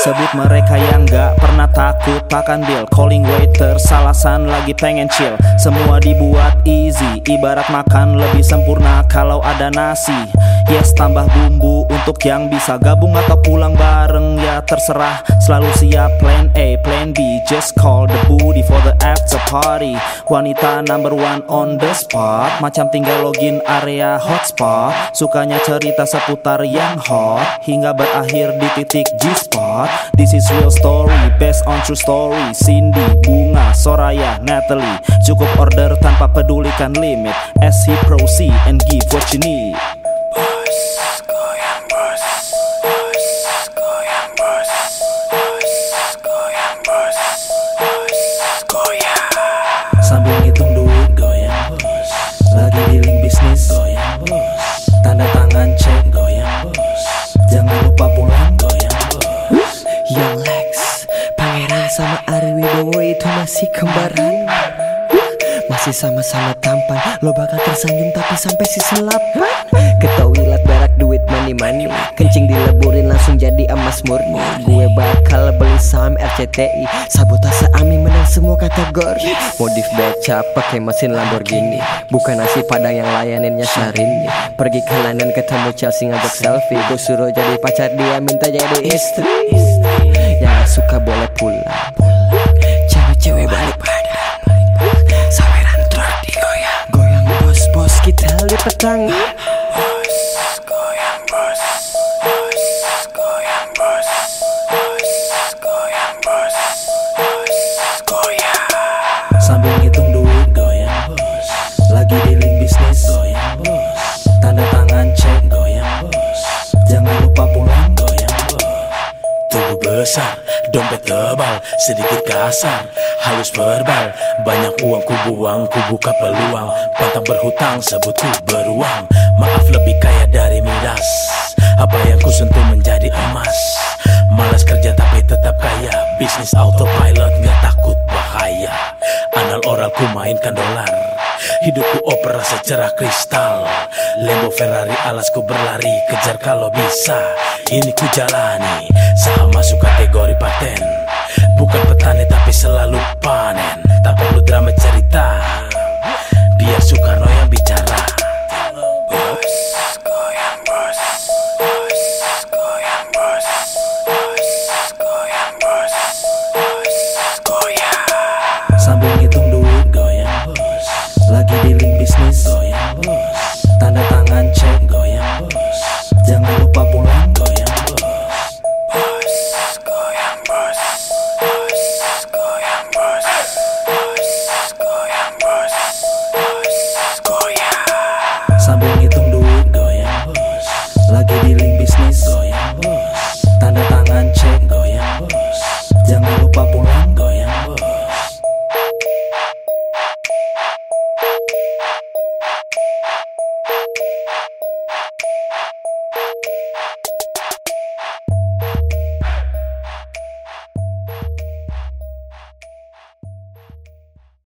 Sebut mereka yang gak pernah takut Pakan deal Calling waiter Salasan lagi pengen chill. Semua dibuat easy Ibarat makan lebih sempurna Kalau ada nasi. Yes tambah bumbu Untuk yang bisa gabung atau pulang bareng. Ya terserah Selalu siap plan A Plan B. Just call the booty For the after party. Wanita number one on the spot. Macam tinggal login area hotspot. Sukanya cerita seputar yang hot Hingga berakhir di titik G-spot This is real story Based on true story. Cindy, Bunga, Soraya, Natalie. Cukup order tanpa pedulikan limit. As he proceed and give what you need sama Ari Wibowo itu masih kembaran. Masih sama-sama tampan Lo bakal tersanjung tapi sampai season 8 Ketawilat berak duit money-money Kencing dileburin langsung jadi emas murni. Gue bakal beli saham RCTI Sabotase Ami menang semua kategori. Modif beca pakai mesin Lamborghini Bukan nasi padang yang layaninnya Syahrini Pergi ke London ketemu Chelsea ngajak selfie Gue suruh jadi pacar dia minta jadi istri. Yang suka boleh tangan Sambil ngitung duit goyang bos. Lagi dealing bisnis goyang bos. Tanda tangan cek goyang bos. Jangan lupa pulang goyang bos. Tubuh besar, dompet tebal, sedikit kasar, halus verbal. Banyak uang ku buang, ku buka peluang. Pantang berhutang, sebutku beruang. Maaf lebih kaya dari miras. Apa yang ku sentuh menjadi emas? Malas kerja tapi tetap kaya. Bisnis autopilot gak takut bahaya. Anal oral ku mainkan dolar. Hidupku opera secerah kristal. Lambo Ferrari alasku berlari. Kejar kalau bisa. Ini ku jalani Soy oh, amor.